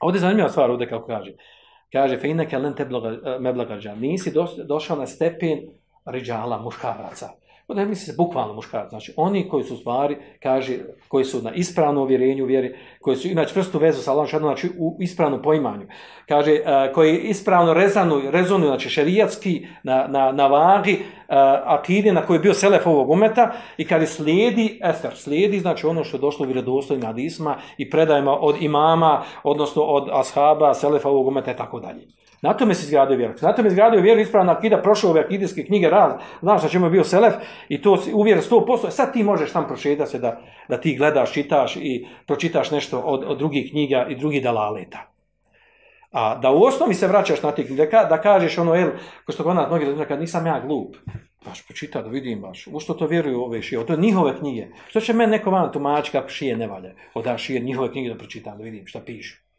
Ovdje je zanimljiva stvar ovdje kako kaže. Kaže, fe inake len te eh, meblagađa. Nisi došao na stepen riđala, muškaraca. Ovdje misli se bukvalno muškarac. Znači, oni koji su stvari, kaže, koji su na ispravnom vjerenju vjeri, koji su znači, vrstu vezu sa Allahom znači u ispravnom poimanju. Kaže, uh, koji ispravno rezanu, rezonuju, znači šerijatski na, na, na vagi uh, akide na koji je bio selef ovog umeta i kada slijedi, efer, slijedi, znači ono što je došlo u vjerodostojima adisma i predajima od imama, odnosno od ashaba, selefa ovog umeta i tako dalje. Na tome se izgradio vjeru. Na tome se izgradio vjeru ispravna akida, prošao ove akidijske knjige raz, znaš na čemu je bio Selef i to uvjer 100%. E, sad ti možeš tam prošetati se da, da ti gledaš, čitaš i pročitaš nešto od, od drugih knjiga i drugih dalaleta. A da u osnovi se vraćaš na ti knjige, da, da kažeš ono, el, ko što kod nas mnogi da kad nisam ja glup, baš počita da vidim baš, u što to vjeruju ove šije, to je njihove knjige. Što će meni neko van tumači kako šije ne valje, od šije njihove knjige da pročitam, da vidim šta pišu.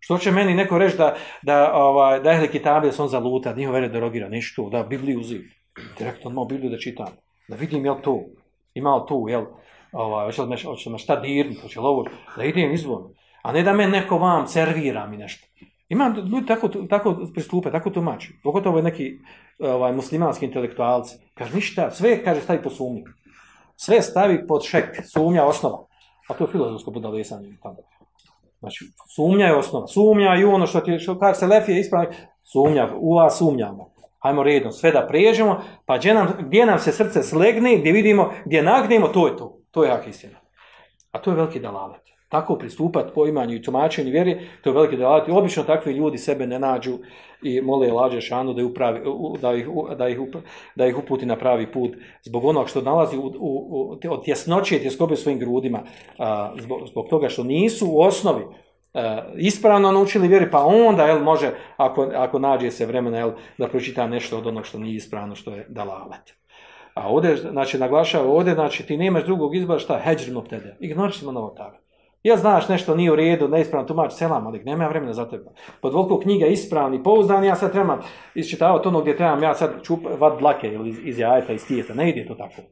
Što će meni neko reći da, da, ovaj, da ehli kitabe da sam zaluta, njihova vera derogira ništa, da Bibliju uzim. Direktno malo Bibliju da čitam, da vidim jel to, ima li to, jel, ovaj, hoće li me, hoće me šta dirni, hoće li ovo, da idem izvon. A ne da me neko vam servira mi nešto. Ima ljudi tako, tako pristupe, tako tumači. Pogotovo je neki ovaj, muslimanski intelektualci. Kaže, ništa, sve, kaže, stavi po sumnju. Sve stavi pod šek, sumnja osnova. A to je filozofsko budalesanje. Tamo. Znači, sumnja je osnova. Sumnja i ono što ti, što kaže se Lefije ispravno, sumnja, u vas sumnjamo. Hajmo redom, sve da prežemo, pa gdje nam, gdje nam se srce slegne, gdje vidimo, gdje nagnemo, to je to. To je hak istina. A to je veliki dalalet. Tako pristupat poimanju i tumačenju vjeri, to je veliki dalalet. I obično takvi ljudi sebe ne nađu i mole lađe šanu da, upravi, da, ih, da, ih, da ih uputi na pravi put zbog onog što nalazi u, u, u, od tjesnoće i tjeskobe svojim grudima, a, zbog, zbog toga što nisu u osnovi a, ispravno naučili vjeri, pa onda jel, može, ako, ako nađe se vremena, jel, da pročita nešto od onog što nije ispravno, što je dalalet. A ovdje, znači, naglašava ovdje, znači, ti nemaš drugog izbora, šta, heđrimo tebe, ignorišimo novo taga. Ja znaš nešto nije u redu, neispravno tumač, selam, ali nema vremena za tebe. Pod volku knjiga ispravni, pouzdani, ja sad trebam isčitavati ono gdje trebam, ja sad čup, vad dlake ili iz, iz jajeta, iz tijeta, ne ide to tako.